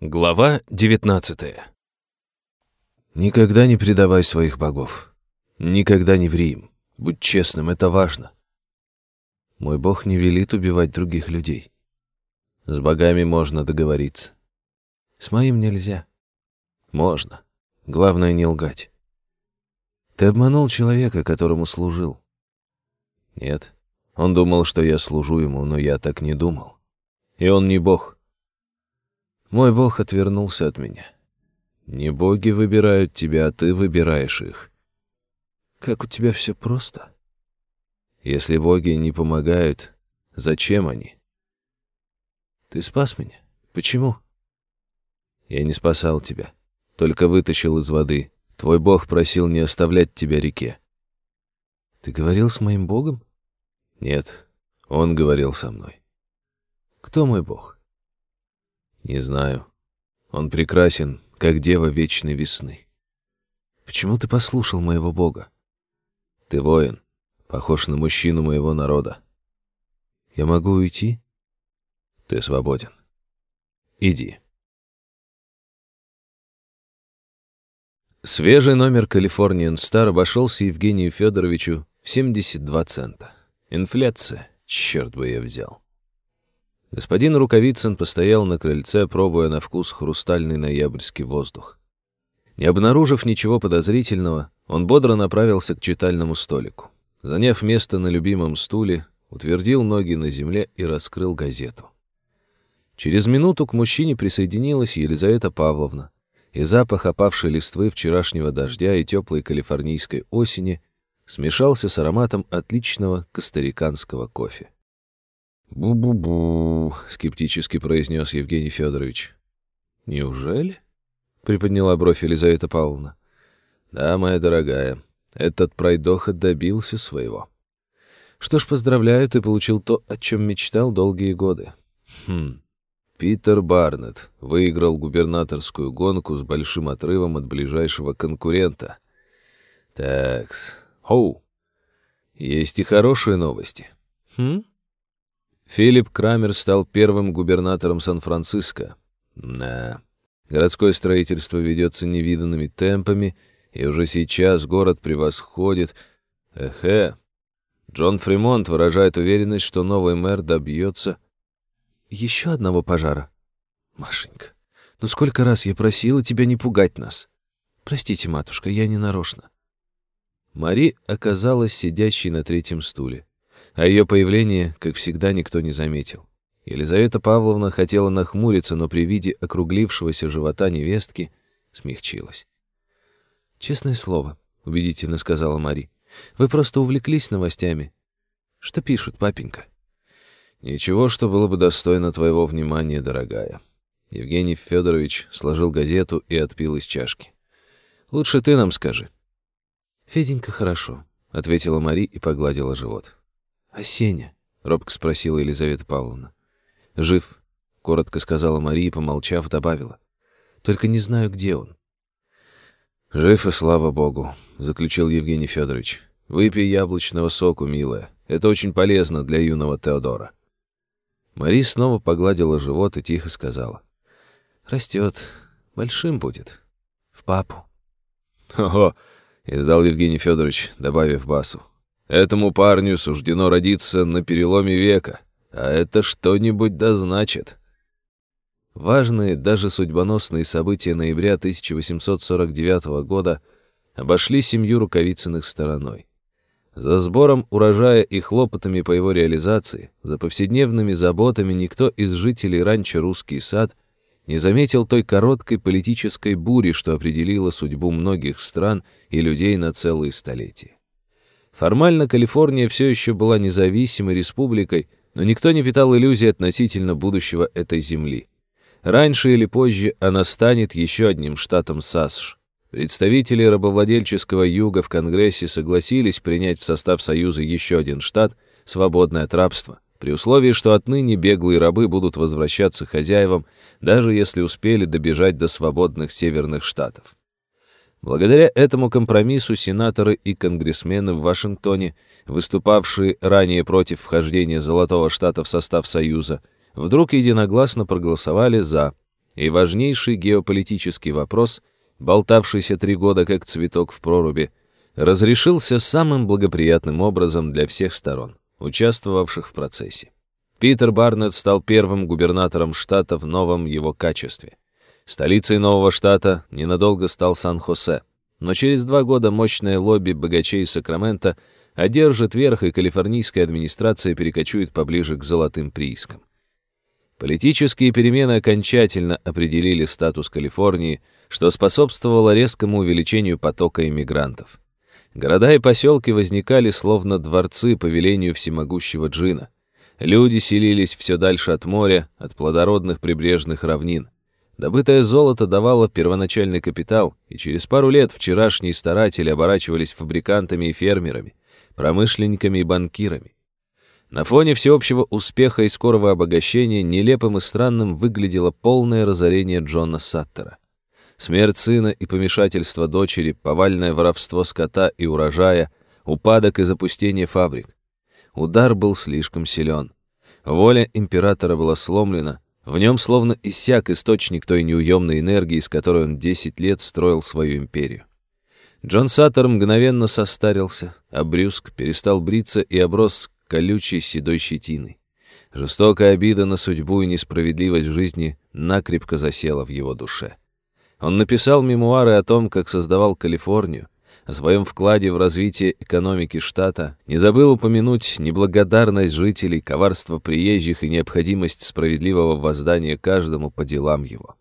Глава 19 Никогда не предавай своих богов. Никогда не ври им. Будь честным, это важно. Мой бог не велит убивать других людей. С богами можно договориться. С моим нельзя. Можно. Главное не лгать. Ты обманул человека, которому служил. Нет. Он думал, что я служу ему, но я так не думал. И он не бог. Мой Бог отвернулся от меня. Не боги выбирают тебя, а ты выбираешь их. Как у тебя все просто. Если боги не помогают, зачем они? Ты спас меня. Почему? Я не спасал тебя, только вытащил из воды. Твой Бог просил не оставлять тебя реке. Ты говорил с моим Богом? Нет, он говорил со мной. Кто мой Бог? Не знаю. Он прекрасен, как дева вечной весны. Почему ты послушал моего бога? Ты воин, похож на мужчину моего народа. Я могу уйти? Ты свободен. Иди. Свежий номер Калифорниан Стар обошелся Евгению Федоровичу в 72 цента. Инфляция, черт бы я взял. Господин Рукавицын постоял на крыльце, пробуя на вкус хрустальный ноябрьский воздух. Не обнаружив ничего подозрительного, он бодро направился к читальному столику. Заняв место на любимом стуле, утвердил ноги на земле и раскрыл газету. Через минуту к мужчине присоединилась Елизавета Павловна, и запах опавшей листвы вчерашнего дождя и теплой калифорнийской осени смешался с ароматом отличного костариканского кофе. «Бу-бу-бу», — скептически произнес Евгений Федорович. «Неужели?» — приподняла бровь Елизавета Павловна. «Да, моя дорогая, этот пройдоха добился своего. Что ж, поздравляю, ты получил то, о чем мечтал долгие годы. Хм. Питер Барнетт выиграл губернаторскую гонку с большим отрывом от ближайшего конкурента. Такс. Хоу. Есть и хорошие новости. Хм? Филипп Крамер стал первым губернатором Сан-Франциско. Да, городское строительство ведется невиданными темпами, и уже сейчас город превосходит... Эхе. Джон Фримонт выражает уверенность, что новый мэр добьется... Еще одного пожара. Машенька, ну сколько раз я просила тебя не пугать нас. Простите, матушка, я не нарочно. Мари оказалась сидящей на третьем стуле а ее появление, как всегда, никто не заметил. Елизавета Павловна хотела нахмуриться, но при виде округлившегося живота невестки смягчилась. «Честное слово», — убедительно сказала Мари, — «вы просто увлеклись новостями. Что пишут, папенька?» «Ничего, что было бы достойно твоего внимания, дорогая». Евгений Федорович сложил газету и отпил из чашки. «Лучше ты нам скажи». «Феденька, хорошо», — ответила Мари и погладила живот. «А Сеня?» — робко спросила Елизавета Павловна. «Жив», — коротко сказала Мария, помолчав, добавила. «Только не знаю, где он». «Жив и слава богу», — заключил Евгений Федорович. «Выпей яблочного соку, милая. Это очень полезно для юного Теодора». Мари снова погладила живот и тихо сказала. «Растет. Большим будет. В папу». «Ого!» — издал Евгений Федорович, добавив басу. Этому парню суждено родиться на переломе века, а это что-нибудь да значит. Важные, даже судьбоносные события ноября 1849 года обошли семью Рукавицыных стороной. За сбором урожая и хлопотами по его реализации, за повседневными заботами никто из жителей ранчо «Русский сад» не заметил той короткой политической бури, что определила судьбу многих стран и людей на целые столетия. Формально Калифорния все еще была независимой республикой, но никто не питал иллюзий относительно будущего этой земли. Раньше или позже она станет еще одним штатом САСШ. Представители рабовладельческого юга в Конгрессе согласились принять в состав Союза еще один штат, свободный от рабства, при условии, что отныне беглые рабы будут возвращаться хозяевам, даже если успели добежать до свободных северных штатов. Благодаря этому компромиссу сенаторы и конгрессмены в Вашингтоне, выступавшие ранее против вхождения Золотого Штата в состав Союза, вдруг единогласно проголосовали «за», и важнейший геополитический вопрос, болтавшийся три года как цветок в проруби, разрешился самым благоприятным образом для всех сторон, участвовавших в процессе. Питер Барнетт стал первым губернатором штата в новом его качестве. Столицей нового штата ненадолго стал Сан-Хосе, но через два года мощное лобби богачей Сакрамента одержит верх, и калифорнийская администрация перекочует поближе к золотым приискам. Политические перемены окончательно определили статус Калифорнии, что способствовало резкому увеличению потока иммигрантов. Города и поселки возникали словно дворцы по велению всемогущего джина. Люди селились все дальше от моря, от плодородных прибрежных равнин. Добытое золото давало первоначальный капитал, и через пару лет вчерашние старатели оборачивались фабрикантами и фермерами, промышленниками и банкирами. На фоне всеобщего успеха и скорого обогащения нелепым и странным выглядело полное разорение Джона Саттера. Смерть сына и помешательство дочери, повальное воровство скота и урожая, упадок и запустение фабрик. Удар был слишком силен. Воля императора была сломлена, в нем словно иссяк источник той неуемной энергии, с которой он 10 лет строил свою империю. Джон Саттер мгновенно состарился, а перестал бриться и оброс колючей седой щетиной. Жестокая обида на судьбу и несправедливость жизни накрепко засела в его душе. Он написал мемуары о том, как создавал Калифорнию, о своем вкладе в развитие экономики штата, не забыл упомянуть неблагодарность жителей, коварство приезжих и необходимость справедливого воздания каждому по делам его.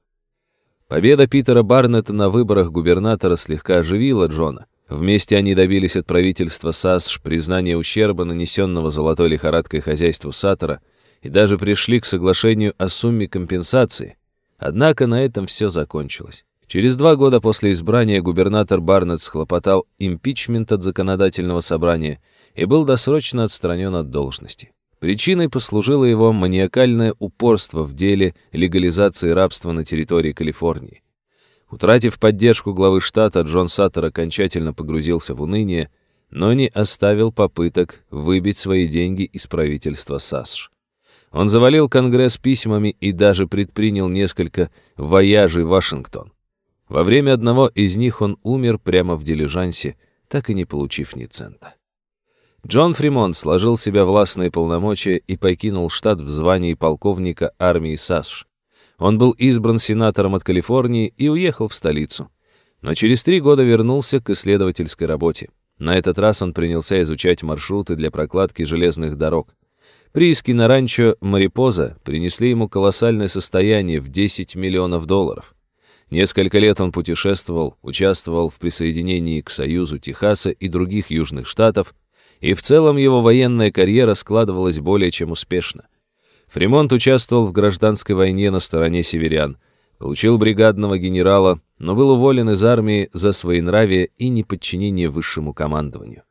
Победа Питера Барнетта на выборах губернатора слегка оживила Джона — Вместе они добились от правительства САСШ признания ущерба, нанесенного золотой лихорадкой хозяйству Саттера, и даже пришли к соглашению о сумме компенсации. Однако на этом все закончилось. Через два года после избрания губернатор Барнетт схлопотал импичмент от законодательного собрания и был досрочно отстранен от должности. Причиной послужило его маниакальное упорство в деле легализации рабства на территории Калифорнии. Утратив поддержку главы штата, Джон Саттер окончательно погрузился в уныние, но не оставил попыток выбить свои деньги из правительства САСШ. Он завалил Конгресс письмами и даже предпринял несколько вояжей в Вашингтон. Во время одного из них он умер прямо в дилижансе, так и не получив ни цента. Джон Фримонт сложил себя властные полномочия и покинул штат в звании полковника армии САСШ. Он был избран сенатором от Калифорнии и уехал в столицу. Но через три года вернулся к исследовательской работе. На этот раз он принялся изучать маршруты для прокладки железных дорог. Прииски на ранчо Марипоза принесли ему колоссальное состояние в 10 миллионов долларов. Несколько лет он путешествовал, участвовал в присоединении к Союзу Техаса и других южных штатов, и в целом его военная карьера складывалась более чем успешно. Фримонт участвовал в гражданской войне на стороне северян, получил бригадного генерала, но был уволен из армии за своенравие и неподчинение высшему командованию.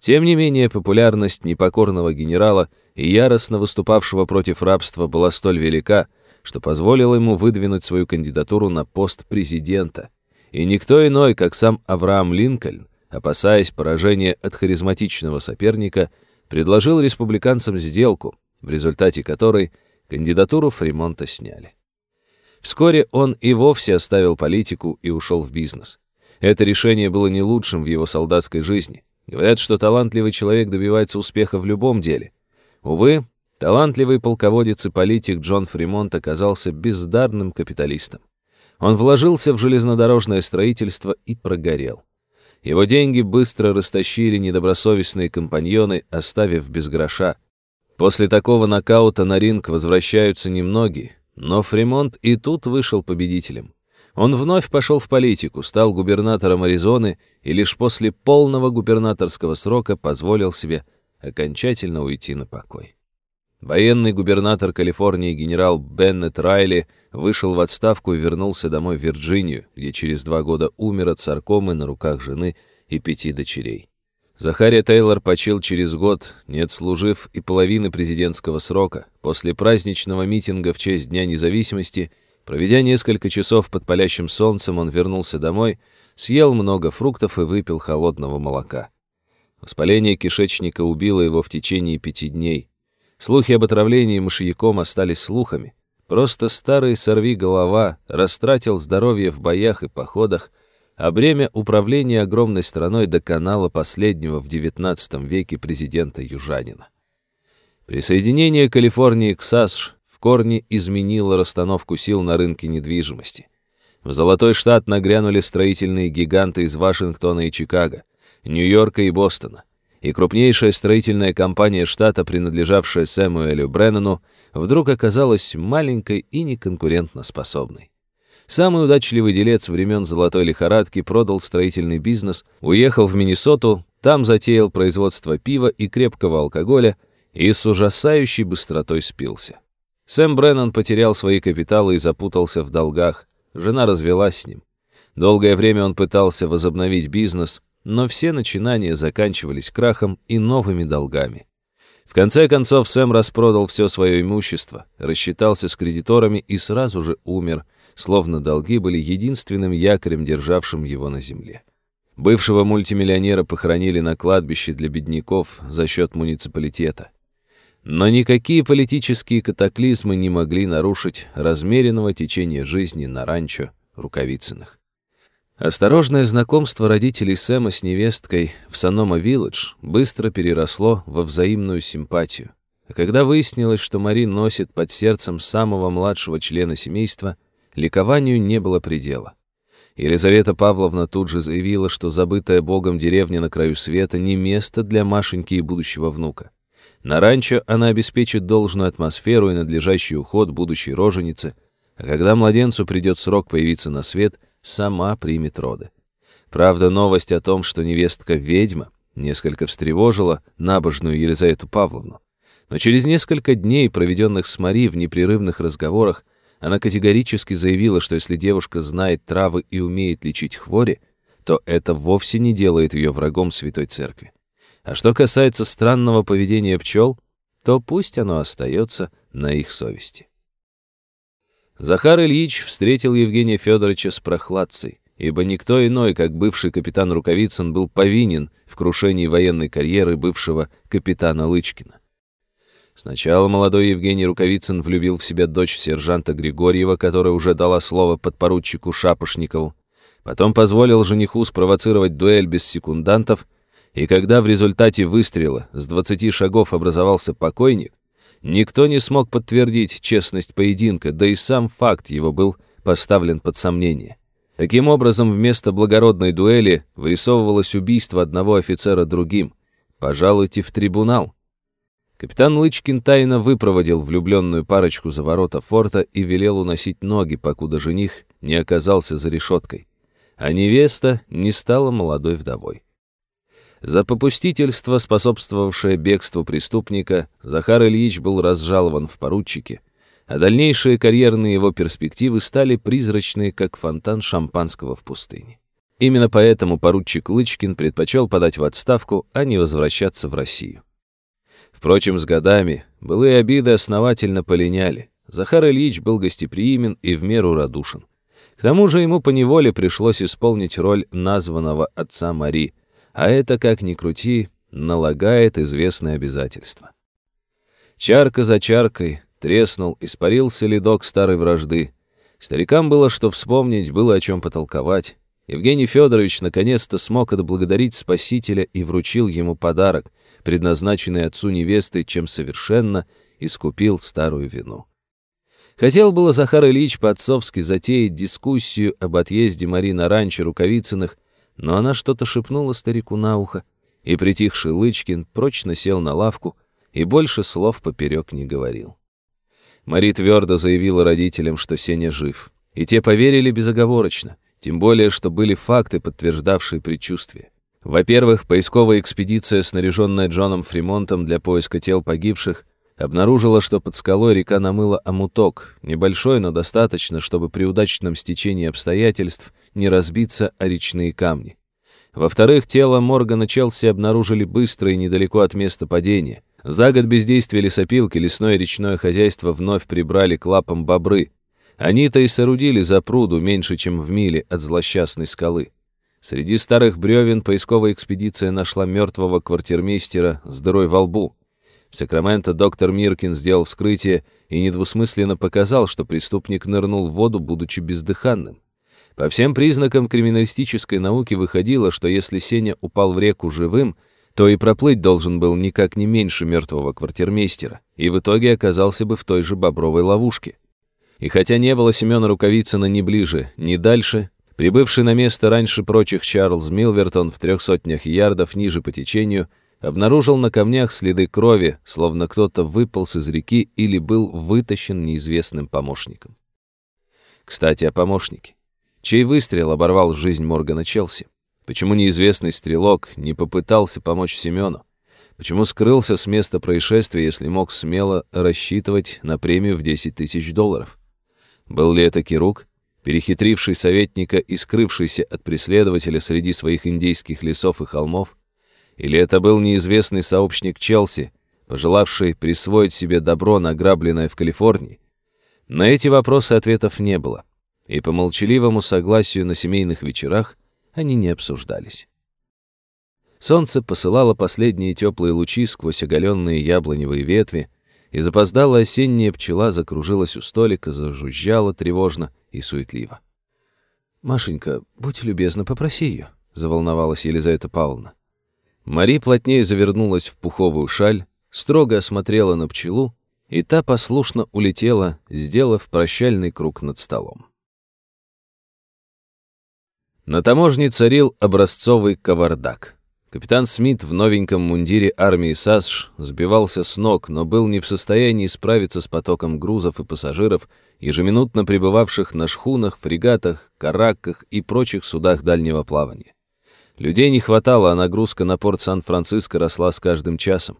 Тем не менее, популярность непокорного генерала и яростно выступавшего против рабства была столь велика, что позволила ему выдвинуть свою кандидатуру на пост президента. И никто иной, как сам Авраам Линкольн, опасаясь поражения от харизматичного соперника, предложил республиканцам сделку, в результате которой кандидатуру Фримонта сняли. Вскоре он и вовсе оставил политику и ушел в бизнес. Это решение было не лучшим в его солдатской жизни. Говорят, что талантливый человек добивается успеха в любом деле. Увы, талантливый полководец и политик Джон Фримонт оказался бездарным капиталистом. Он вложился в железнодорожное строительство и прогорел. Его деньги быстро растащили недобросовестные компаньоны, оставив без гроша. После такого нокаута на ринг возвращаются немногие, но Фримонт и тут вышел победителем. Он вновь пошел в политику, стал губернатором Аризоны и лишь после полного губернаторского срока позволил себе окончательно уйти на покой. Военный губернатор Калифорнии генерал Беннет Райли вышел в отставку и вернулся домой в Вирджинию, где через два года умер от саркомы на руках жены и пяти дочерей. Захария Тейлор почил через год, не отслужив и половины президентского срока. После праздничного митинга в честь Дня независимости, проведя несколько часов под палящим солнцем, он вернулся домой, съел много фруктов и выпил холодного молока. Воспаление кишечника убило его в течение пяти дней. Слухи об отравлении мышьяком остались слухами. Просто старый сорви-голова растратил здоровье в боях и походах, а бремя управления огромной страной до канала последнего в XIX веке президента Южанина. Присоединение Калифорнии к САСШ в корне изменило расстановку сил на рынке недвижимости. В Золотой Штат нагрянули строительные гиганты из Вашингтона и Чикаго, Нью-Йорка и Бостона и крупнейшая строительная компания штата, принадлежавшая Сэмуэлю Бреннану, вдруг оказалась маленькой и неконкурентоспособной. Самый удачливый делец времен золотой лихорадки продал строительный бизнес, уехал в Миннесоту, там затеял производство пива и крепкого алкоголя и с ужасающей быстротой спился. Сэм Бреннан потерял свои капиталы и запутался в долгах. Жена развелась с ним. Долгое время он пытался возобновить бизнес, но все начинания заканчивались крахом и новыми долгами. В конце концов, Сэм распродал все свое имущество, рассчитался с кредиторами и сразу же умер, словно долги были единственным якорем, державшим его на земле. Бывшего мультимиллионера похоронили на кладбище для бедняков за счет муниципалитета. Но никакие политические катаклизмы не могли нарушить размеренного течения жизни на ранчо Рукавицыных. Осторожное знакомство родителей Сэма с невесткой в Санома-Вилледж быстро переросло во взаимную симпатию. А когда выяснилось, что Мари носит под сердцем самого младшего члена семейства, ликованию не было предела. Елизавета Павловна тут же заявила, что забытая Богом деревня на краю света не место для Машеньки и будущего внука. На ранчо она обеспечит должную атмосферу и надлежащий уход будущей роженицы, а когда младенцу придет срок появиться на свет — сама примет роды. Правда, новость о том, что невестка ведьма, несколько встревожила набожную Елизавету Павловну. Но через несколько дней, проведенных с Мари в непрерывных разговорах, она категорически заявила, что если девушка знает травы и умеет лечить хвори, то это вовсе не делает ее врагом Святой Церкви. А что касается странного поведения пчел, то пусть оно остается на их совести. Захар Ильич встретил Евгения Федоровича с прохладцей, ибо никто иной, как бывший капитан Рукавицын, был повинен в крушении военной карьеры бывшего капитана Лычкина. Сначала молодой Евгений Рукавицын влюбил в себя дочь сержанта Григорьева, которая уже дала слово подпоручику Шапошникову, потом позволил жениху спровоцировать дуэль без секундантов, и когда в результате выстрела с 20 шагов образовался покойник, Никто не смог подтвердить честность поединка, да и сам факт его был поставлен под сомнение. Таким образом, вместо благородной дуэли вырисовывалось убийство одного офицера другим. Пожалуйте в трибунал. Капитан Лычкин тайно выпроводил влюбленную парочку за ворота форта и велел уносить ноги, покуда жених не оказался за решеткой. А невеста не стала молодой вдовой. За попустительство, способствовавшее бегству преступника, Захар Ильич был разжалован в поручике, а дальнейшие карьерные его перспективы стали призрачные, как фонтан шампанского в пустыне. Именно поэтому поручик Лычкин предпочел подать в отставку, а не возвращаться в Россию. Впрочем, с годами былые обиды основательно полиняли. Захар Ильич был гостеприимен и в меру радушен. К тому же ему поневоле пришлось исполнить роль названного отца Мари, а это, как ни крути, налагает известные обязательства. Чарка за чаркой треснул, испарился ледок старой вражды. Старикам было что вспомнить, было о чем потолковать. Евгений Федорович наконец-то смог отблагодарить Спасителя и вручил ему подарок, предназначенный отцу невесты, чем совершенно искупил старую вину. Хотел было Захар Ильич по-отцовски затеять дискуссию об отъезде Марины раньше Рукавицыных, но она что-то шепнула старику на ухо, и притихший Лычкин прочно сел на лавку и больше слов поперек не говорил. Мари твердо заявила родителям, что Сеня жив, и те поверили безоговорочно, тем более, что были факты, подтверждавшие предчувствие. Во-первых, поисковая экспедиция, снаряженная Джоном Фримонтом для поиска тел погибших, обнаружила, что под скалой река намыла омуток, небольшой, но достаточно, чтобы при удачном стечении обстоятельств не разбиться о речные камни. Во-вторых, тело Моргана Челси обнаружили быстро и недалеко от места падения. За год бездействия лесопилки лесное и речное хозяйство вновь прибрали к лапам бобры. Они-то и соорудили за пруду меньше, чем в миле от злосчастной скалы. Среди старых бревен поисковая экспедиция нашла мертвого квартирмейстера с дырой во лбу. В Сакраменто доктор Миркин сделал вскрытие и недвусмысленно показал, что преступник нырнул в воду, будучи бездыханным. По всем признакам криминалистической науки выходило, что если Сеня упал в реку живым, то и проплыть должен был никак не меньше мертвого квартирмейстера, и в итоге оказался бы в той же бобровой ловушке. И хотя не было Семена Рукавицына ни ближе, ни дальше, прибывший на место раньше прочих Чарльз Милвертон в трех сотнях ярдов ниже по течению, обнаружил на камнях следы крови, словно кто-то выполз из реки или был вытащен неизвестным помощником. Кстати, о помощнике. Чей выстрел оборвал жизнь Моргана Челси? Почему неизвестный стрелок не попытался помочь Семену? Почему скрылся с места происшествия, если мог смело рассчитывать на премию в 10 тысяч долларов? Был ли это Кирук, перехитривший советника и скрывшийся от преследователя среди своих индейских лесов и холмов? Или это был неизвестный сообщник Челси, пожелавший присвоить себе добро, награбленное в Калифорнии? На эти вопросы ответов не было, и по молчаливому согласию на семейных вечерах они не обсуждались. Солнце посылало последние теплые лучи сквозь оголенные яблоневые ветви, и запоздалая осенняя пчела закружилась у столика, зажужжала тревожно и суетливо. «Машенька, будь любезна, попроси ее», — заволновалась Елизавета Павловна. Мари плотнее завернулась в пуховую шаль, строго осмотрела на пчелу, и та послушно улетела, сделав прощальный круг над столом. На таможне царил образцовый кавардак. Капитан Смит в новеньком мундире армии САСШ сбивался с ног, но был не в состоянии справиться с потоком грузов и пассажиров, ежеминутно пребывавших на шхунах, фрегатах, каракках и прочих судах дальнего плавания. Людей не хватало, а нагрузка на порт Сан-Франциско росла с каждым часом.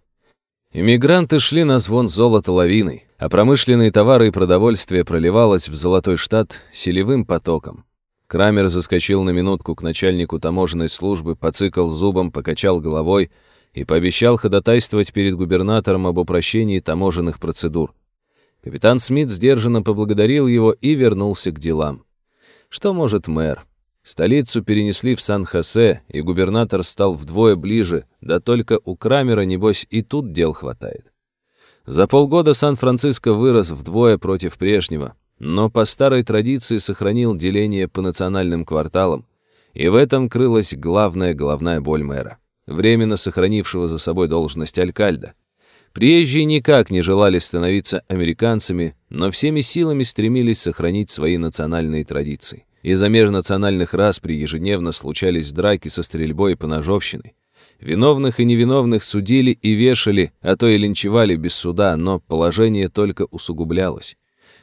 Иммигранты шли на звон золота лавиной, а промышленные товары и продовольствие проливалось в золотой штат селевым потоком. Крамер заскочил на минутку к начальнику таможенной службы, поцикал зубом, покачал головой и пообещал ходатайствовать перед губернатором об упрощении таможенных процедур. Капитан Смит сдержанно поблагодарил его и вернулся к делам. Что может мэр? Столицу перенесли в Сан-Хосе, и губернатор стал вдвое ближе, да только у Крамера, небось, и тут дел хватает. За полгода Сан-Франциско вырос вдвое против прежнего, но по старой традиции сохранил деление по национальным кварталам, и в этом крылась главная головная боль мэра, временно сохранившего за собой должность алькальда. Приезжие никак не желали становиться американцами, но всеми силами стремились сохранить свои национальные традиции. Из-за межнациональных распри ежедневно случались драки со стрельбой и поножовщиной. Виновных и невиновных судили и вешали, а то и линчевали без суда, но положение только усугублялось.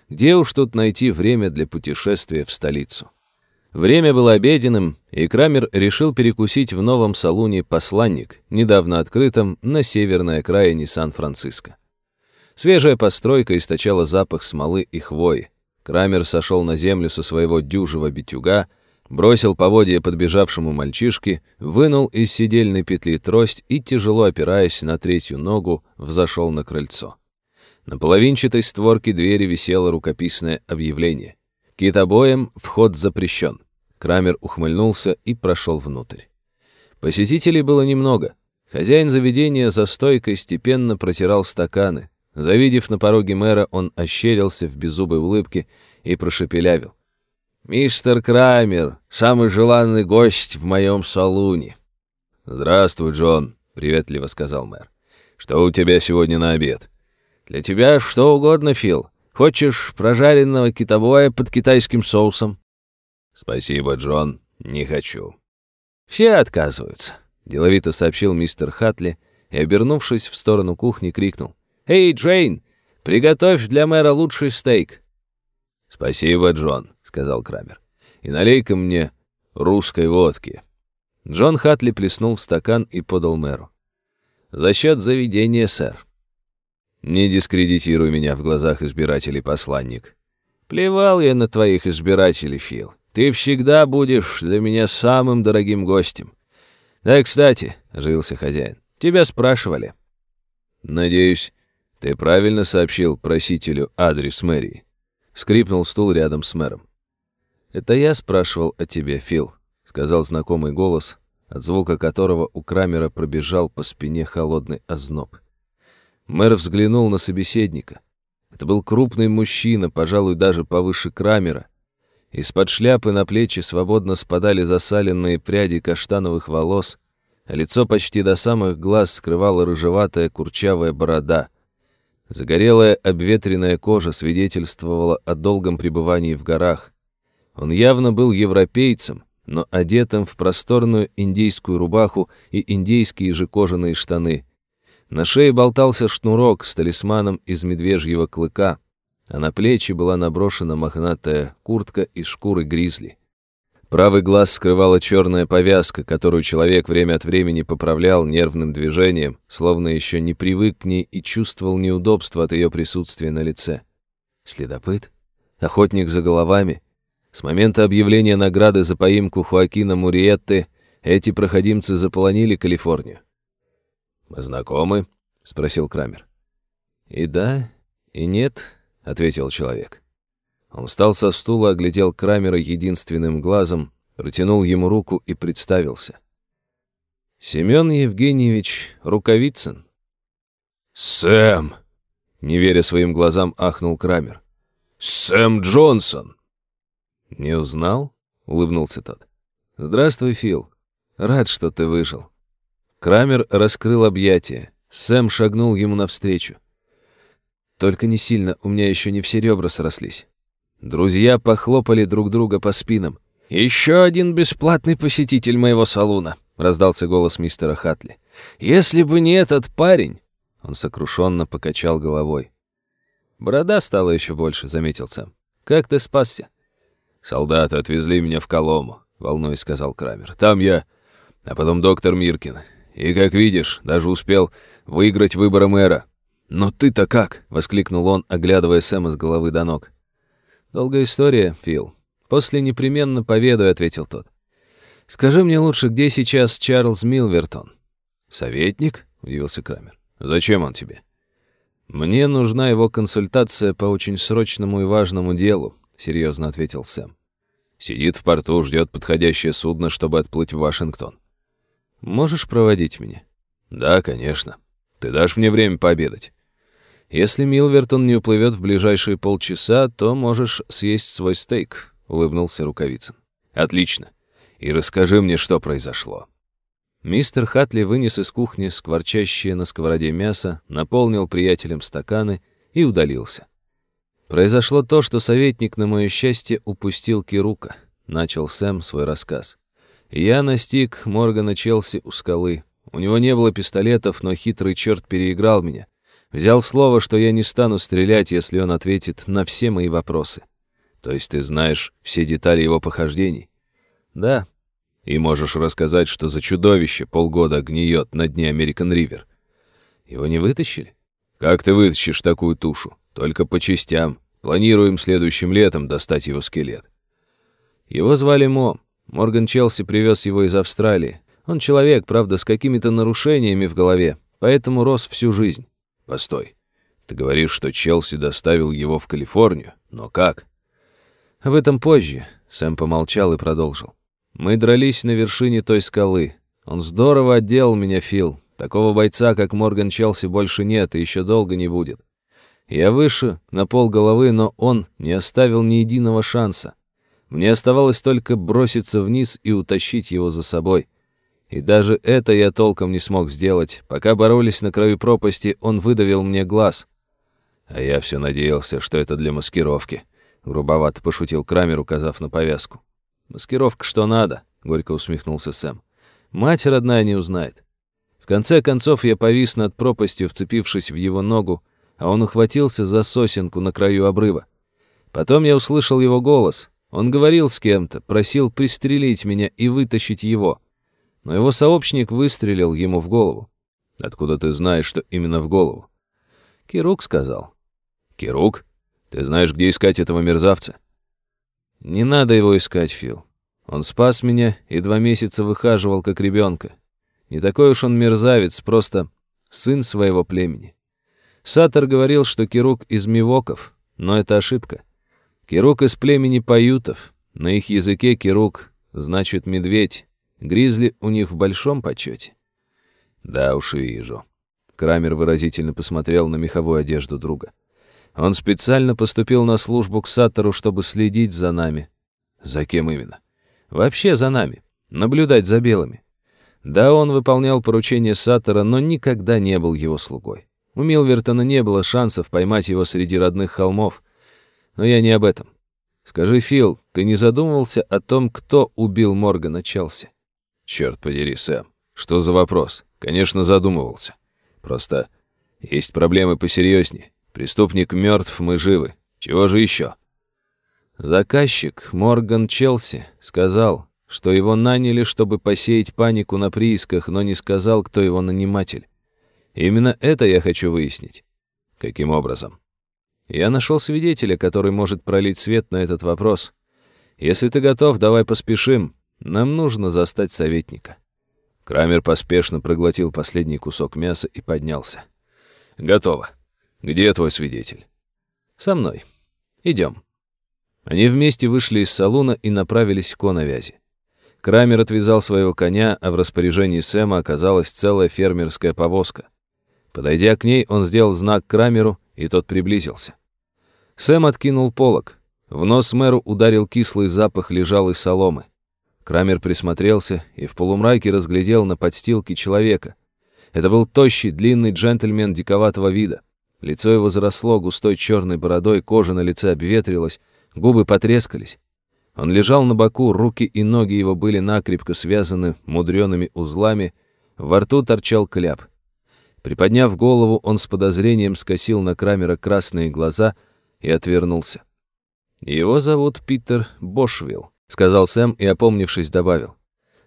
Где уж тут найти время для путешествия в столицу? Время было обеденным, и Крамер решил перекусить в новом салуне «Посланник», недавно открытом на северной окраине Сан-Франциско. Свежая постройка источала запах смолы и хвои. Крамер сошел на землю со своего дюжего битюга, бросил поводья подбежавшему мальчишке, вынул из сидельной петли трость и, тяжело опираясь на третью ногу, взошел на крыльцо. На половинчатой створке двери висело рукописное объявление. Китобоем вход запрещен. Крамер ухмыльнулся и прошел внутрь. Посетителей было немного. Хозяин заведения за стойкой степенно протирал стаканы, Завидев на пороге мэра, он ощерился в беззубой улыбке и прошепелявил. «Мистер Крамер, самый желанный гость в моем салуне». «Здравствуй, Джон», — приветливо сказал мэр. «Что у тебя сегодня на обед?» «Для тебя что угодно, Фил. Хочешь прожаренного китобоя под китайским соусом?» «Спасибо, Джон, не хочу». «Все отказываются», — деловито сообщил мистер Хатли и, обернувшись в сторону кухни, крикнул. «Эй, Джейн, приготовь для мэра лучший стейк». «Спасибо, Джон», — сказал Крамер. «И налей-ка мне русской водки». Джон Хатли плеснул в стакан и подал мэру. «За счет заведения, сэр». «Не дискредитируй меня в глазах избирателей, посланник». «Плевал я на твоих избирателей, Фил. Ты всегда будешь для меня самым дорогим гостем». «Да, кстати», — оживился хозяин, — «тебя спрашивали». «Надеюсь, «Ты правильно сообщил просителю адрес мэрии?» Скрипнул стул рядом с мэром. «Это я спрашивал о тебе, Фил», — сказал знакомый голос, от звука которого у Крамера пробежал по спине холодный озноб. Мэр взглянул на собеседника. Это был крупный мужчина, пожалуй, даже повыше Крамера. Из-под шляпы на плечи свободно спадали засаленные пряди каштановых волос, а лицо почти до самых глаз скрывала рыжеватая курчавая борода. Загорелая обветренная кожа свидетельствовала о долгом пребывании в горах. Он явно был европейцем, но одетым в просторную индейскую рубаху и индейские же кожаные штаны. На шее болтался шнурок с талисманом из медвежьего клыка, а на плечи была наброшена мохнатая куртка из шкуры гризли. Правый глаз скрывала черная повязка, которую человек время от времени поправлял нервным движением, словно еще не привык к ней и чувствовал неудобство от ее присутствия на лице. Следопыт? Охотник за головами? С момента объявления награды за поимку Хуакина Муриетты эти проходимцы заполонили Калифорнию. «Мы знакомы?» — спросил Крамер. «И да, и нет», — ответил человек. Он встал со стула, оглядел Крамера единственным глазом, протянул ему руку и представился. «Семен Евгеньевич Рукавицын». «Сэм!» — не веря своим глазам, ахнул Крамер. «Сэм Джонсон!» «Не узнал?» — улыбнулся тот. «Здравствуй, Фил. Рад, что ты выжил». Крамер раскрыл объятия. Сэм шагнул ему навстречу. «Только не сильно, у меня еще не все ребра срослись». Друзья похлопали друг друга по спинам. «Еще один бесплатный посетитель моего салуна», — раздался голос мистера Хатли. «Если бы не этот парень...» Он сокрушенно покачал головой. «Борода стала еще больше», — заметил Сэм. «Как ты спасся?» «Солдаты отвезли меня в Колому», — волнуясь сказал Крамер. «Там я, а потом доктор Миркин. И, как видишь, даже успел выиграть выборы мэра». «Но ты-то как?» — воскликнул он, оглядывая Сэма с головы до ног. «Долгая история, Фил. После непременно поведаю», — ответил тот. «Скажи мне лучше, где сейчас Чарльз Милвертон?» «Советник?» — удивился Крамер. «Зачем он тебе?» «Мне нужна его консультация по очень срочному и важному делу», — серьезно ответил Сэм. «Сидит в порту, ждет подходящее судно, чтобы отплыть в Вашингтон. Можешь проводить меня?» «Да, конечно. Ты дашь мне время пообедать?» «Если Милвертон не уплывет в ближайшие полчаса, то можешь съесть свой стейк», — улыбнулся Рукавицын. «Отлично. И расскажи мне, что произошло». Мистер Хатли вынес из кухни скворчащее на сковороде мясо, наполнил приятелям стаканы и удалился. «Произошло то, что советник, на мое счастье, упустил Кирука», — начал Сэм свой рассказ. Я настиг Моргана Челси у скалы. У него не было пистолетов, но хитрый черт переиграл меня. Взял слово, что я не стану стрелять, если он ответит на все мои вопросы. То есть ты знаешь все детали его похождений? Да. И можешь рассказать, что за чудовище полгода гниет на дне Американ-Ривер. Его не вытащили? Как ты вытащишь такую тушу? Только по частям. Планируем следующим летом достать его скелет. Его звали Мо. Морган Челси привез его из Австралии. Он человек, правда, с какими-то нарушениями в голове, поэтому рос всю жизнь. Постой. Ты говоришь, что Челси доставил его в Калифорнию, но как? В этом позже. Сэм помолчал и продолжил. Мы дрались на вершине той скалы. Он здорово отделал меня, Фил. Такого бойца, как Морган Челси, больше нет и еще долго не будет. Я выше, на пол головы, но он не оставил ни единого шанса. Мне оставалось только броситься вниз и утащить его за собой. И даже это я толком не смог сделать. Пока боролись на краю пропасти, он выдавил мне глаз. А я все надеялся, что это для маскировки. Грубовато пошутил Крамер, указав на повязку. «Маскировка что надо», — горько усмехнулся Сэм. «Мать родная не узнает». В конце концов я повис над пропастью, вцепившись в его ногу, а он ухватился за сосенку на краю обрыва. Потом я услышал его голос. Он говорил с кем-то, просил пристрелить меня и вытащить его. Но его сообщник выстрелил ему в голову. Откуда ты знаешь, что именно в голову? Кирук сказал. Кирук? Ты знаешь, где искать этого мерзавца? Не надо его искать, Фил. Он спас меня и два месяца выхаживал как ребенка. Не такой уж он мерзавец, просто сын своего племени. Сатор говорил, что Кирук из Мивоков, но это ошибка. Кирук из племени Паютов. На их языке Кирук значит «медведь». Гризли у них в большом почете. Да уж вижу. Крамер выразительно посмотрел на меховую одежду друга. Он специально поступил на службу к Саттору, чтобы следить за нами. За кем именно? Вообще за нами. Наблюдать за белыми. Да, он выполнял поручение Саттера, но никогда не был его слугой. У Милвертона не было шансов поймать его среди родных холмов. Но я не об этом. Скажи, Фил, ты не задумывался о том, кто убил Моргана Челси? Черт подери, Сэм. Что за вопрос? Конечно, задумывался. Просто есть проблемы посерьезнее. Преступник мертв, мы живы. Чего же еще? Заказчик Морган Челси сказал, что его наняли, чтобы посеять панику на приисках, но не сказал, кто его наниматель. Именно это я хочу выяснить. Каким образом? Я нашел свидетеля, который может пролить свет на этот вопрос. Если ты готов, давай поспешим. Нам нужно застать советника. Крамер поспешно проглотил последний кусок мяса и поднялся. Готово. Где твой свидетель? Со мной. Идем. Они вместе вышли из салуна и направились к коновязи. Крамер отвязал своего коня, а в распоряжении Сэма оказалась целая фермерская повозка. Подойдя к ней, он сделал знак Крамеру, и тот приблизился. Сэм откинул полог. В нос мэру ударил кислый запах лежалой соломы. Крамер присмотрелся и в полумраке разглядел на подстилке человека. Это был тощий, длинный джентльмен диковатого вида. Лицо его заросло густой черной бородой, кожа на лице обветрилась, губы потрескались. Он лежал на боку, руки и ноги его были накрепко связаны мудреными узлами, во рту торчал кляп. Приподняв голову, он с подозрением скосил на Крамера красные глаза и отвернулся. «Его зовут Питер Бошвилл», — сказал Сэм и, опомнившись, добавил.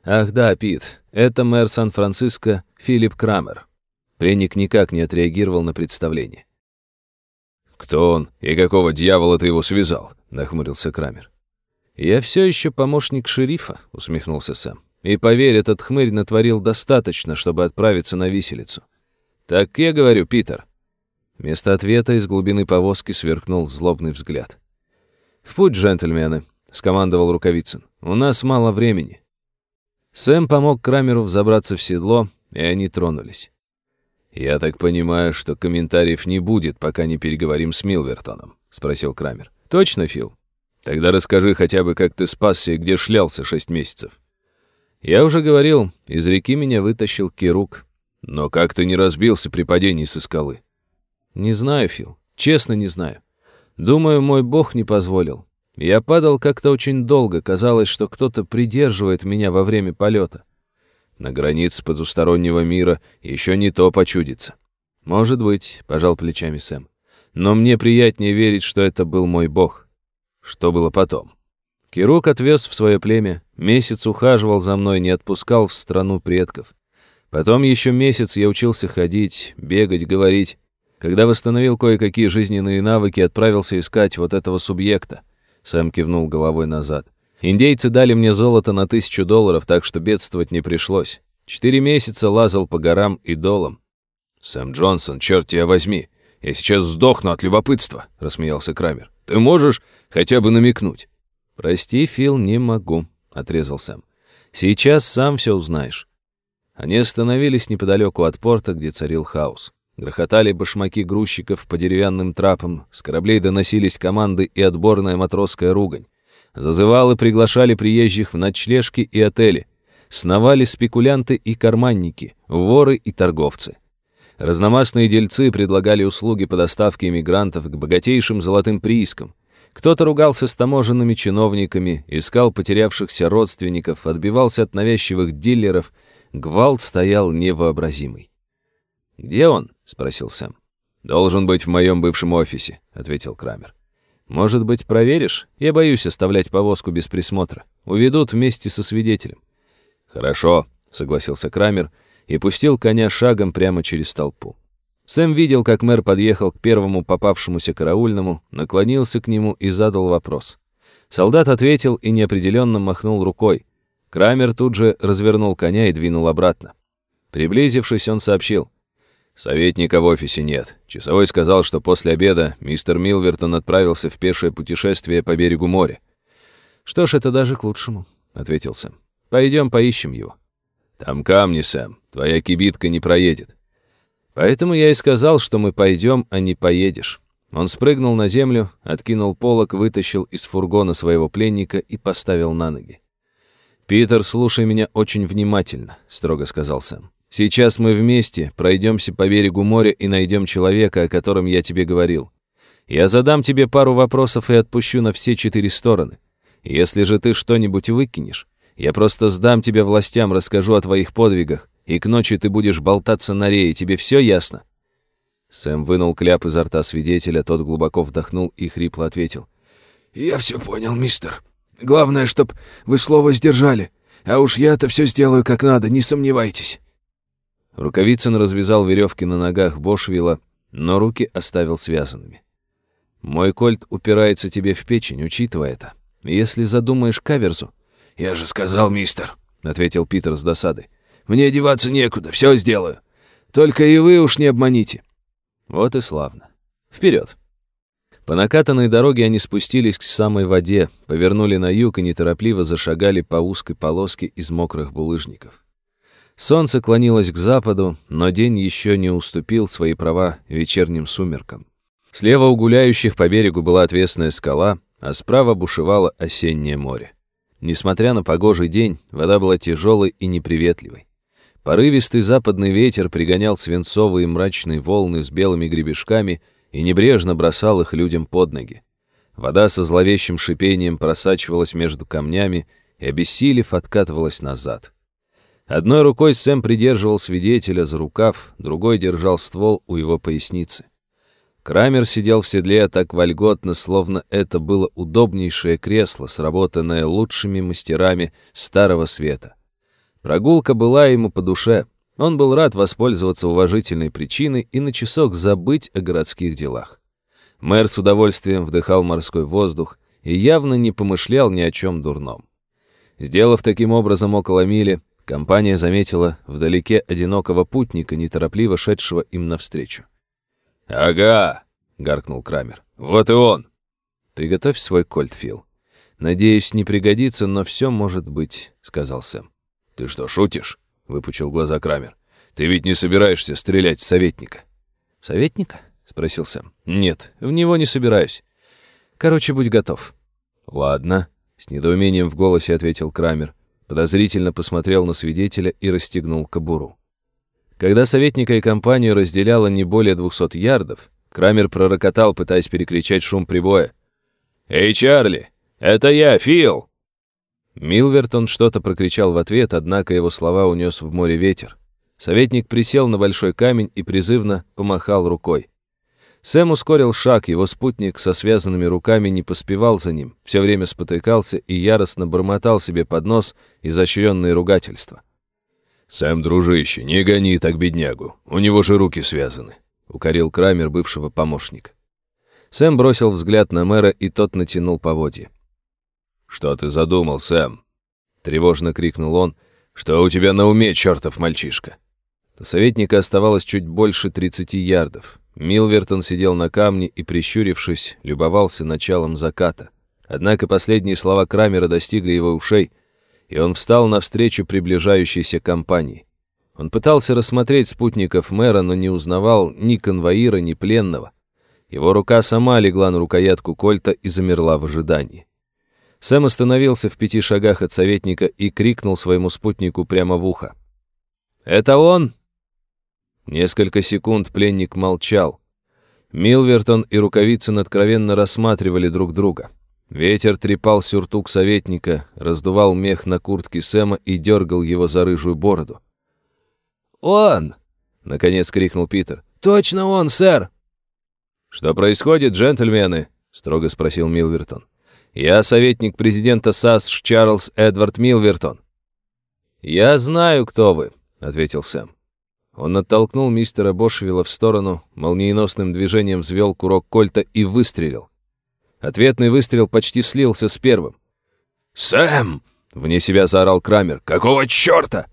«Ах да, Пит, это мэр Сан-Франциско Филипп Крамер». Пленник никак не отреагировал на представление. «Кто он и какого дьявола ты его связал?» — нахмурился Крамер. «Я все еще помощник шерифа», — усмехнулся Сэм. «И поверь, этот хмырь натворил достаточно, чтобы отправиться на виселицу». «Так я говорю, Питер». Вместо ответа из глубины повозки сверкнул злобный взгляд. «В путь, джентльмены», — скомандовал Рукавицын. «У нас мало времени». Сэм помог Крамеру взобраться в седло, и они тронулись. «Я так понимаю, что комментариев не будет, пока не переговорим с Милвертоном», — спросил Крамер. «Точно, Фил?» «Тогда расскажи хотя бы, как ты спасся и где шлялся шесть месяцев». «Я уже говорил, из реки меня вытащил Кирук». «Но как ты не разбился при падении со скалы?» «Не знаю, Фил, честно не знаю. Думаю, мой бог не позволил. Я падал как-то очень долго, казалось, что кто-то придерживает меня во время полета. На границе потустороннего мира еще не то почудится. Может быть, пожал плечами Сэм. Но мне приятнее верить, что это был мой бог. Что было потом? Кирук отвез в свое племя, месяц ухаживал за мной, не отпускал в страну предков. Потом еще месяц я учился ходить, бегать, говорить. Когда восстановил кое-какие жизненные навыки, отправился искать вот этого субъекта. Сэм кивнул головой назад. Индейцы дали мне золото на тысячу долларов, так что бедствовать не пришлось. Четыре месяца лазал по горам и долам. «Сэм Джонсон, черт тебя возьми! Я сейчас сдохну от любопытства!» — рассмеялся Крамер. «Ты можешь хотя бы намекнуть?» «Прости, Фил, не могу», — отрезал Сэм. «Сейчас сам все узнаешь». Они остановились неподалеку от порта, где царил хаос. Грохотали башмаки грузчиков по деревянным трапам, с кораблей доносились команды и отборная матросская ругань. Зазывалы приглашали приезжих в ночлежки и отели. Сновали спекулянты и карманники, воры и торговцы. Разномастные дельцы предлагали услуги по доставке иммигрантов к богатейшим золотым приискам. Кто-то ругался с таможенными чиновниками, искал потерявшихся родственников, отбивался от навязчивых дилеров. Гвалт стоял невообразимый. «Где он?» — спросил Сэм. «Должен быть в моем бывшем офисе», — ответил Крамер. Может быть, проверишь? Я боюсь оставлять повозку без присмотра. Уведут вместе со свидетелем». «Хорошо», — согласился Крамер и пустил коня шагом прямо через толпу. Сэм видел, как мэр подъехал к первому попавшемуся караульному, наклонился к нему и задал вопрос. Солдат ответил и неопределенно махнул рукой. Крамер тут же развернул коня и двинул обратно. Приблизившись, он сообщил. Советника в офисе нет. Часовой сказал, что после обеда мистер Милвертон отправился в пешее путешествие по берегу моря. «Что ж, это даже к лучшему», — ответил Сэм. «Пойдем поищем его». «Там камни, Сэм. Твоя кибитка не проедет». Поэтому я и сказал, что мы пойдем, а не поедешь. Он спрыгнул на землю, откинул полок, вытащил из фургона своего пленника и поставил на ноги. «Питер, слушай меня очень внимательно», — строго сказал Сэм. «Сейчас мы вместе пройдемся по берегу моря и найдем человека, о котором я тебе говорил. Я задам тебе пару вопросов и отпущу на все четыре стороны. Если же ты что-нибудь выкинешь, я просто сдам тебя властям, расскажу о твоих подвигах, и к ночи ты будешь болтаться на рее, тебе все ясно?» Сэм вынул кляп изо рта свидетеля, тот глубоко вдохнул и хрипло ответил. «Я все понял, мистер. Главное, чтоб вы слово сдержали. А уж я-то все сделаю как надо, не сомневайтесь». Рукавицын развязал веревки на ногах Бошвилла, но руки оставил связанными. «Мой кольт упирается тебе в печень, учитывая это. Если задумаешь каверзу...» «Я же сказал, мистер», — ответил Питер с досадой. «Мне деваться некуда, все сделаю. Только и вы уж не обманите». Вот и славно. Вперед! По накатанной дороге они спустились к самой воде, повернули на юг и неторопливо зашагали по узкой полоске из мокрых булыжников. Солнце клонилось к западу, но день еще не уступил свои права вечерним сумеркам. Слева у гуляющих по берегу была отвесная скала, а справа бушевало осеннее море. Несмотря на погожий день, вода была тяжелой и неприветливой. Порывистый западный ветер пригонял свинцовые мрачные волны с белыми гребешками и небрежно бросал их людям под ноги. Вода со зловещим шипением просачивалась между камнями и, обессилев, откатывалась назад. Одной рукой Сэм придерживал свидетеля за рукав, другой держал ствол у его поясницы. Крамер сидел в седле так вольготно, словно это было удобнейшее кресло, сработанное лучшими мастерами Старого Света. Прогулка была ему по душе. Он был рад воспользоваться уважительной причиной и на часок забыть о городских делах. Мэр с удовольствием вдыхал морской воздух и явно не помышлял ни о чем дурном. Сделав таким образом около мили, компания заметила вдалеке одинокого путника, неторопливо шедшего им навстречу. «Ага!» — гаркнул Крамер. «Вот и он!» «Приготовь свой кольт, Фил. Надеюсь, не пригодится, но все может быть», — сказал Сэм. «Ты что, шутишь?» — выпучил глаза Крамер. «Ты ведь не собираешься стрелять в советника?» «Советника?» — спросил Сэм. «Нет, в него не собираюсь. Короче, будь готов». «Ладно», — с недоумением в голосе ответил Крамер, подозрительно посмотрел на свидетеля и расстегнул кобуру. Когда советника и компанию разделяло не более двухсот ярдов, Крамер пророкотал, пытаясь перекричать шум прибоя. «Эй, Чарли, это я, Фил!» Милвертон что-то прокричал в ответ, однако его слова унес в море ветер. Советник присел на большой камень и призывно помахал рукой. Сэм ускорил шаг, его спутник со связанными руками не поспевал за ним, все время спотыкался и яростно бормотал себе под нос изощренные ругательства. «Сэм, дружище, не гони так беднягу, у него же руки связаны», — укорил Крамер бывшего помощника. Сэм бросил взгляд на мэра, и тот натянул поводья. «Что ты задумал, Сэм?» — тревожно крикнул он. «Что у тебя на уме, чертов мальчишка?» До советника оставалось чуть больше тридцати ярдов. Милвертон сидел на камне и, прищурившись, любовался началом заката. Однако последние слова Крамера достигли его ушей, и он встал навстречу приближающейся компании. Он пытался рассмотреть спутников мэра, но не узнавал ни конвоира, ни пленного. Его рука сама легла на рукоятку кольта и замерла в ожидании. Сэм остановился в пяти шагах от советника и крикнул своему спутнику прямо в ухо. «Это он?» Несколько секунд пленник молчал. Милвертон и Рукавицын откровенно рассматривали друг друга. Ветер трепал сюртук советника, раздувал мех на куртке Сэма и дергал его за рыжую бороду. «Он!» — наконец крикнул Питер. «Точно он, сэр!» «Что происходит, джентльмены?» — строго спросил Милвертон. Я советник президента САС Чарльз Эдвард Милвертон». «Я знаю, кто вы», — ответил Сэм. Он оттолкнул мистера Бошвилла в сторону, молниеносным движением взвел курок кольта и выстрелил. Ответный выстрел почти слился с первым. «Сэм!» — вне себя заорал Крамер. «Какого черта?»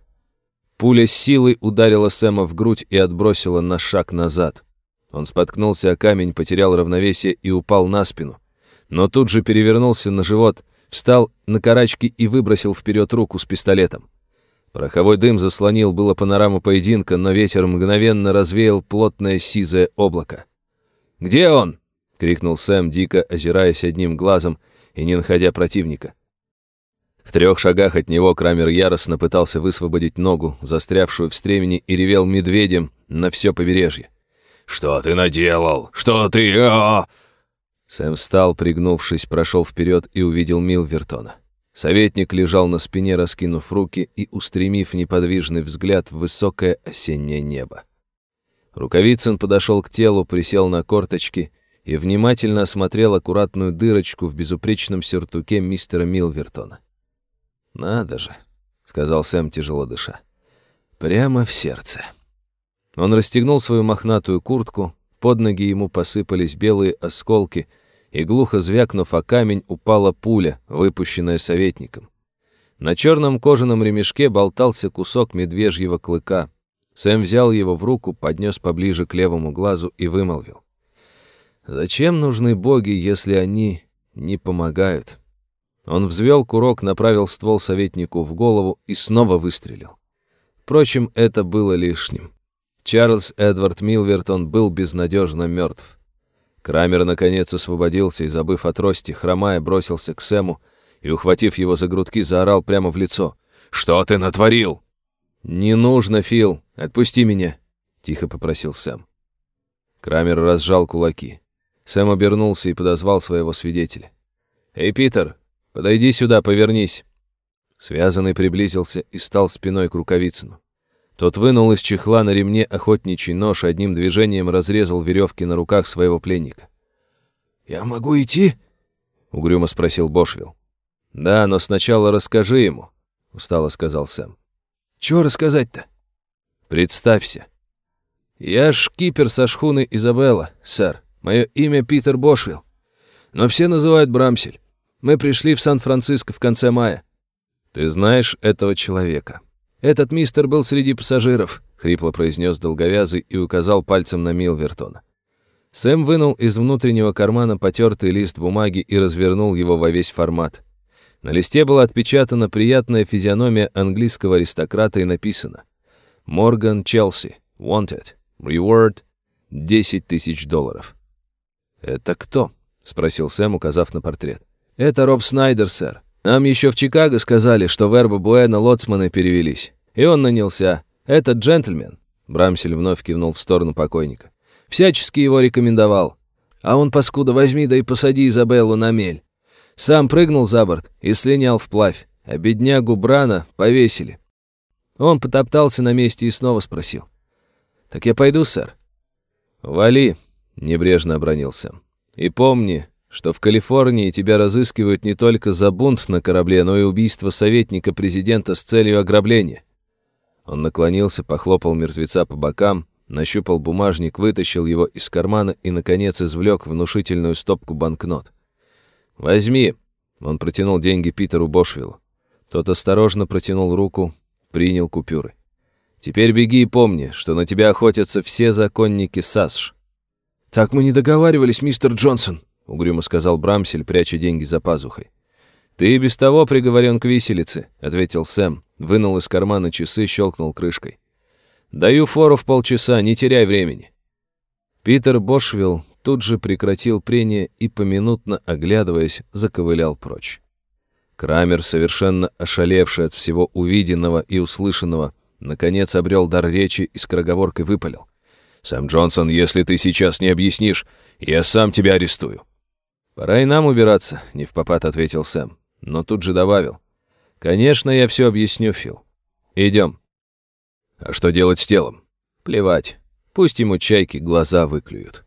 Пуля с силой ударила Сэма в грудь и отбросила на шаг назад. Он споткнулся о камень, потерял равновесие и упал на спину но тут же перевернулся на живот, встал на карачки и выбросил вперед руку с пистолетом. Пороховой дым заслонил было панораму поединка, но ветер мгновенно развеял плотное сизое облако. «Где он?» — крикнул Сэм, дико озираясь одним глазом и не находя противника. В трех шагах от него Крамер яростно пытался высвободить ногу, застрявшую в стремени, и ревел медведем на все побережье. «Что ты наделал? Что ты... А Сэм встал, пригнувшись, прошел вперед и увидел Милвертона. Советник лежал на спине, раскинув руки и устремив неподвижный взгляд в высокое осеннее небо. Рукавицын подошел к телу, присел на корточки и внимательно осмотрел аккуратную дырочку в безупречном сюртуке мистера Милвертона. «Надо же», — сказал Сэм, тяжело дыша. «Прямо в сердце». Он расстегнул свою мохнатую куртку, под ноги ему посыпались белые осколки, и, глухо звякнув о камень, упала пуля, выпущенная советником. На черном кожаном ремешке болтался кусок медвежьего клыка. Сэм взял его в руку, поднес поближе к левому глазу и вымолвил. «Зачем нужны боги, если они не помогают?» Он взвел курок, направил ствол советнику в голову и снова выстрелил. Впрочем, это было лишним. Чарльз Эдвард Милвертон был безнадежно мертв. Крамер наконец освободился и, забыв о трости, хромая, бросился к Сэму и, ухватив его за грудки, заорал прямо в лицо. «Что ты натворил?» «Не нужно, Фил, отпусти меня», — тихо попросил Сэм. Крамер разжал кулаки. Сэм обернулся и подозвал своего свидетеля. «Эй, Питер, подойди сюда, повернись». Связанный приблизился и стал спиной к Рукавицыну. Тот вынул из чехла на ремне охотничий нож и одним движением разрезал веревки на руках своего пленника. «Я могу идти?» — угрюмо спросил Бошвилл. «Да, но сначала расскажи ему», — устало сказал Сэм. «Чего рассказать-то?» «Представься». «Я шкипер со шхуны Изабелла, сэр. Мое имя Питер Бошвилл. Но все называют Брамсель. Мы пришли в Сан-Франциско в конце мая. Ты знаешь этого человека?» «Этот мистер был среди пассажиров», — хрипло произнес долговязый и указал пальцем на Милвертона. Сэм вынул из внутреннего кармана потертый лист бумаги и развернул его во весь формат. На листе была отпечатана приятная физиономия английского аристократа и написано «Морган Челси, wanted, reward 10 тысяч долларов». «Это кто?» — спросил Сэм, указав на портрет. «Это Роб Снайдер, сэр. Нам еще в Чикаго сказали, что верба Буэна лоцманы перевелись. И он нанялся. Этот джентльмен, Брамсель вновь кивнул в сторону покойника, всячески его рекомендовал. А он, паскуда, возьми да и посади Изабеллу на мель. Сам прыгнул за борт и слинял вплавь, а беднягу Брана повесили. Он потоптался на месте и снова спросил. «Так я пойду, сэр?» «Вали», — небрежно обронился. «И помни, что в Калифорнии тебя разыскивают не только за бунт на корабле, но и убийство советника президента с целью ограбления. Он наклонился, похлопал мертвеца по бокам, нащупал бумажник, вытащил его из кармана и, наконец, извлек внушительную стопку банкнот. «Возьми!» — он протянул деньги Питеру Бошвиллу. Тот осторожно протянул руку, принял купюры. «Теперь беги и помни, что на тебя охотятся все законники САСШ». «Так мы не договаривались, мистер Джонсон», — угрюмо сказал Брамсель, пряча деньги за пазухой. «Ты и без того приговорен к виселице», — ответил Сэм. Вынул из кармана часы, щелкнул крышкой. «Даю фору в полчаса, не теряй времени». Питер Бошвилл тут же прекратил прение и, поминутно оглядываясь, заковылял прочь. Крамер, совершенно ошалевший от всего увиденного и услышанного, наконец обрел дар речи и скороговоркой выпалил. «Сэм Джонсон, если ты сейчас не объяснишь, я сам тебя арестую». «Пора и нам убираться», — не в попад ответил Сэм, но тут же добавил. «Конечно, я все объясню, Фил. Идем». «А что делать с телом?» «Плевать. Пусть ему чайки глаза выклюют».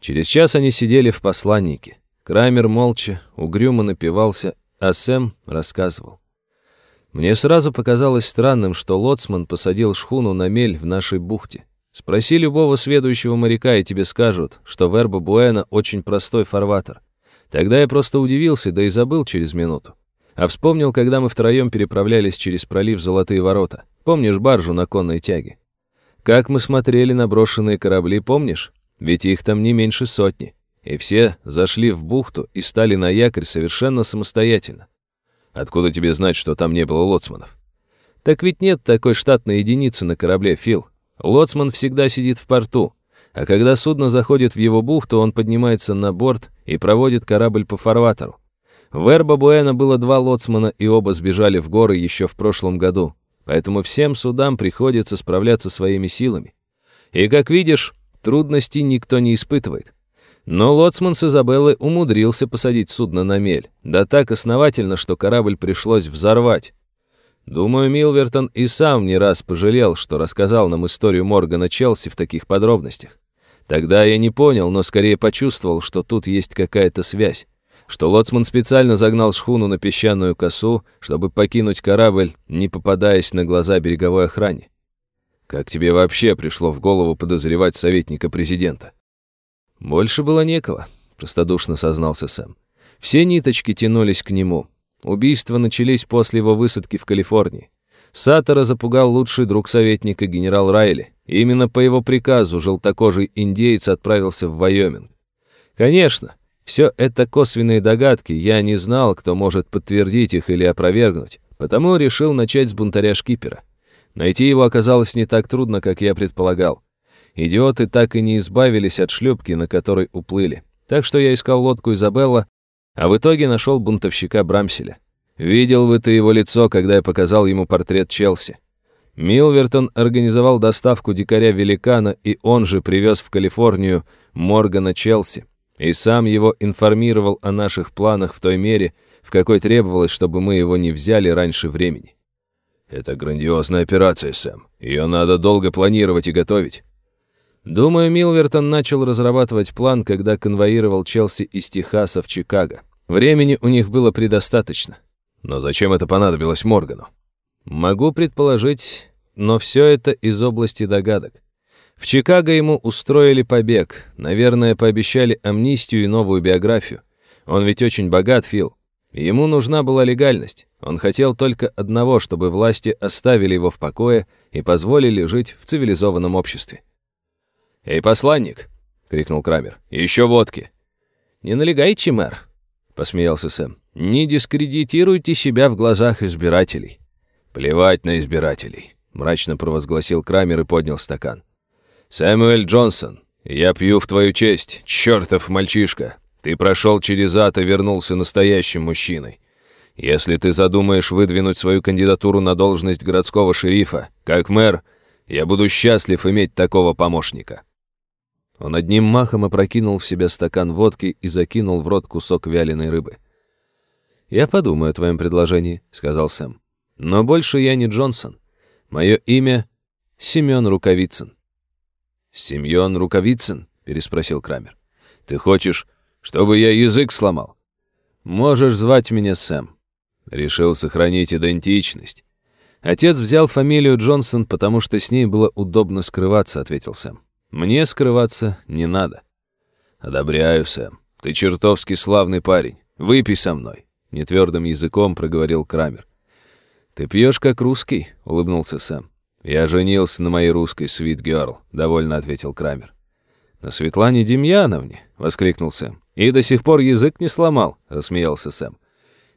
Через час они сидели в посланнике. Крамер молча, угрюмо напивался, а Сэм рассказывал. Мне сразу показалось странным, что лоцман посадил шхуну на мель в нашей бухте. Спроси любого сведущего моряка, и тебе скажут, что Верба Буэна очень простой фарватер. Тогда я просто удивился, да и забыл через минуту. А вспомнил, когда мы втроем переправлялись через пролив Золотые ворота. Помнишь баржу на конной тяге? Как мы смотрели на брошенные корабли, помнишь? Ведь их там не меньше сотни. И все зашли в бухту и стали на якорь совершенно самостоятельно. Откуда тебе знать, что там не было лоцманов? Так ведь нет такой штатной единицы на корабле, Фил. Лоцман всегда сидит в порту, а когда судно заходит в его бухту, он поднимается на борт и проводит корабль по фарватеру. В Эрба-Буэна было два лоцмана, и оба сбежали в горы еще в прошлом году, поэтому всем судам приходится справляться своими силами. И, как видишь, трудностей никто не испытывает. Но лоцман с Изабеллы умудрился посадить судно на мель, да так основательно, что корабль пришлось взорвать. Думаю, Милвертон и сам не раз пожалел, что рассказал нам историю Моргана Челси в таких подробностях. Тогда я не понял, но скорее почувствовал, что тут есть какая-то связь, что лоцман специально загнал шхуну на песчаную косу, чтобы покинуть корабль, не попадаясь на глаза береговой охране. Как тебе вообще пришло в голову подозревать советника президента? Больше было некого, простодушно сознался Сэм. Все ниточки тянулись к нему. Убийства начались после его высадки в Калифорнии. Саттера запугал лучший друг советника генерал Райли. Именно по его приказу желтокожий индейец отправился в Вайоминг. Конечно, все это косвенные догадки, я не знал, кто может подтвердить их или опровергнуть, потому решил начать с бунтаря-шкипера. Найти его оказалось не так трудно, как я предполагал. Идиоты так и не избавились от шлюпки, на которой уплыли. Так что я искал лодку Изабелла, а в итоге нашел бунтовщика Брамселя. Видел бы ты его лицо, когда я показал ему портрет Челси. Милвертон организовал доставку дикаря-великана, и он же привез в Калифорнию Моргана Челси. И сам его информировал о наших планах в той мере, в какой требовалось, чтобы мы его не взяли раньше времени. Это грандиозная операция, Сэм. Ее надо долго планировать и готовить. Думаю, Милвертон начал разрабатывать план, когда конвоировал Челси из Техаса в Чикаго. Времени у них было предостаточно. Но зачем это понадобилось Моргану? Могу предположить, но все это из области догадок. В Чикаго ему устроили побег. Наверное, пообещали амнистию и новую биографию. Он ведь очень богат, Фил. Ему нужна была легальность. Он хотел только одного, чтобы власти оставили его в покое и позволили жить в цивилизованном обществе. «Эй, посланник!» — крикнул Крамер. «Еще водки!» «Не налегайте, мэр!» — посмеялся Сэм. «Не дискредитируйте себя в глазах избирателей». «Плевать на избирателей», — мрачно провозгласил Крамер и поднял стакан. «Сэмюэль Джонсон, я пью в твою честь, чертов мальчишка. Ты прошел через ад и вернулся настоящим мужчиной. Если ты задумаешь выдвинуть свою кандидатуру на должность городского шерифа, как мэр, я буду счастлив иметь такого помощника». Он одним махом опрокинул в себя стакан водки и закинул в рот кусок вяленой рыбы. «Я подумаю о твоем предложении», — сказал Сэм. «Но больше я не Джонсон. Мое имя — Семен Рукавицын». «Семен Рукавицын?» — переспросил Крамер. «Ты хочешь, чтобы я язык сломал?» «Можешь звать меня Сэм». Решил сохранить идентичность. Отец взял фамилию Джонсон, потому что с ней было удобно скрываться, ответил Сэм. Мне скрываться не надо. Одобряю, Сэм. Ты чертовски славный парень. Выпей со мной. Нетвердым языком проговорил Крамер. Ты пьешь как русский, улыбнулся Сэм. Я женился на моей русской свит герл, довольно ответил Крамер. На Светлане Демьяновне, воскликнул Сэм. И до сих пор язык не сломал, рассмеялся Сэм.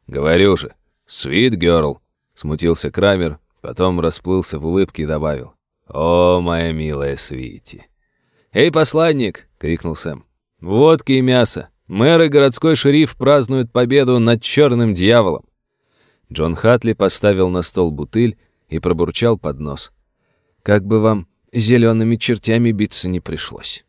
Говорю же, свит герл, смутился Крамер, потом расплылся в улыбке и добавил. «О, моя милая Свити!» «Эй, посланник!» — крикнул Сэм. «Водки и мясо! Мэр и городской шериф празднуют победу над черным дьяволом!» Джон Хатли поставил на стол бутыль и пробурчал под нос. «Как бы вам зелеными чертями биться не пришлось!»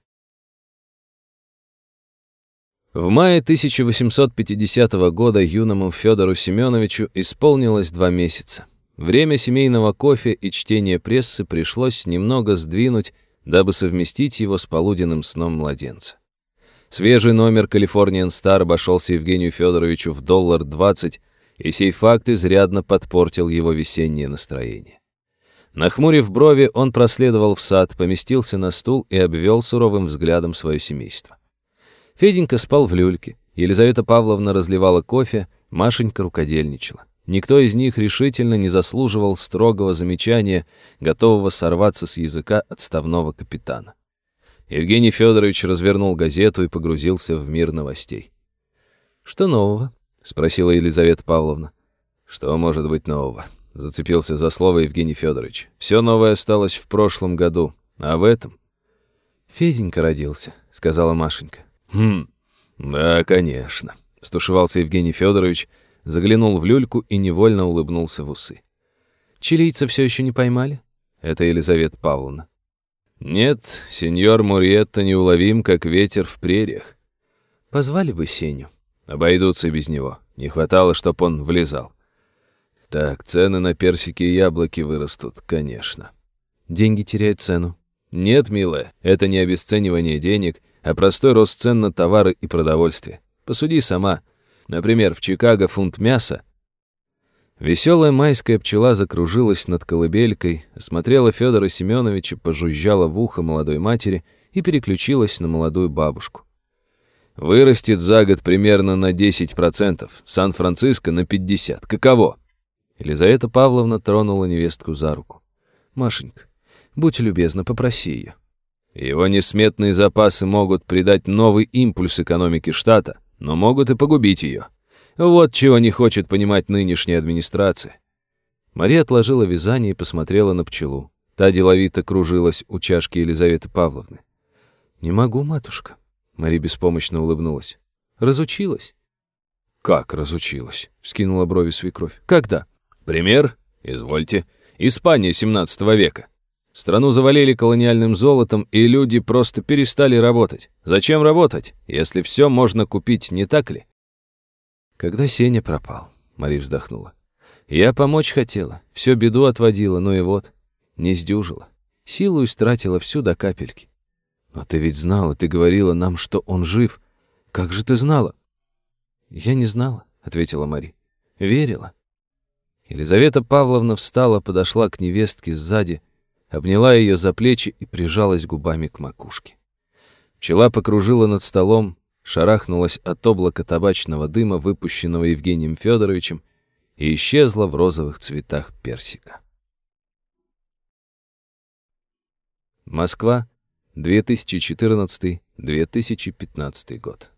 В мае 1850 года юному Федору Семеновичу исполнилось два месяца. Время семейного кофе и чтения прессы пришлось немного сдвинуть дабы совместить его с полуденным сном младенца. Свежий номер «Калифорниан Стар» обошелся Евгению Федоровичу в доллар 20, и сей факт изрядно подпортил его весеннее настроение. Нахмурив брови, он проследовал в сад, поместился на стул и обвел суровым взглядом свое семейство. Феденька спал в люльке, Елизавета Павловна разливала кофе, Машенька рукодельничала. Никто из них решительно не заслуживал строгого замечания, готового сорваться с языка отставного капитана. Евгений Федорович развернул газету и погрузился в мир новостей. «Что нового?» — спросила Елизавета Павловна. «Что может быть нового?» — зацепился за слово Евгений Федорович. «Все новое осталось в прошлом году, а в этом...» «Феденька родился», — сказала Машенька. «Хм, да, конечно», — стушевался Евгений Федорович, заглянул в люльку и невольно улыбнулся в усы. «Чилийца все еще не поймали?» Это Елизавета Павловна. «Нет, сеньор Мурьетта неуловим, как ветер в прериях». «Позвали бы Сеню». «Обойдутся без него. Не хватало, чтоб он влезал». «Так, цены на персики и яблоки вырастут, конечно». «Деньги теряют цену». «Нет, милая, это не обесценивание денег, а простой рост цен на товары и продовольствие. Посуди сама. Например, в Чикаго фунт мяса Веселая майская пчела закружилась над колыбелькой, осмотрела Федора Семеновича, пожужжала в ухо молодой матери и переключилась на молодую бабушку. «Вырастет за год примерно на 10%, Сан-Франциско на 50%. Каково?» Елизавета Павловна тронула невестку за руку. «Машенька, будь любезна, попроси ее». Его несметные запасы могут придать новый импульс экономике штата, но могут и погубить ее. Вот чего не хочет понимать нынешняя администрация. Мария отложила вязание и посмотрела на пчелу. Та деловито кружилась у чашки Елизаветы Павловны. «Не могу, матушка», — Мария беспомощно улыбнулась. «Разучилась?» «Как разучилась?» — вскинула брови свекровь. «Когда?» «Пример? Извольте. Испания 17 века. Страну завалили колониальным золотом, и люди просто перестали работать. Зачем работать, если все можно купить, не так ли? Когда Сеня пропал, Мария вздохнула. Я помочь хотела, все беду отводила, но и вот, не сдюжила. Силу истратила всю до капельки. Но ты ведь знала, ты говорила нам, что он жив. Как же ты знала? Я не знала, ответила Мария. Верила. Елизавета Павловна встала, подошла к невестке сзади, обняла ее за плечи и прижалась губами к макушке. Пчела покружила над столом, шарахнулась от облака табачного дыма, выпущенного Евгением Федоровичем, и исчезла в розовых цветах персика. Москва, 2014-2015 год.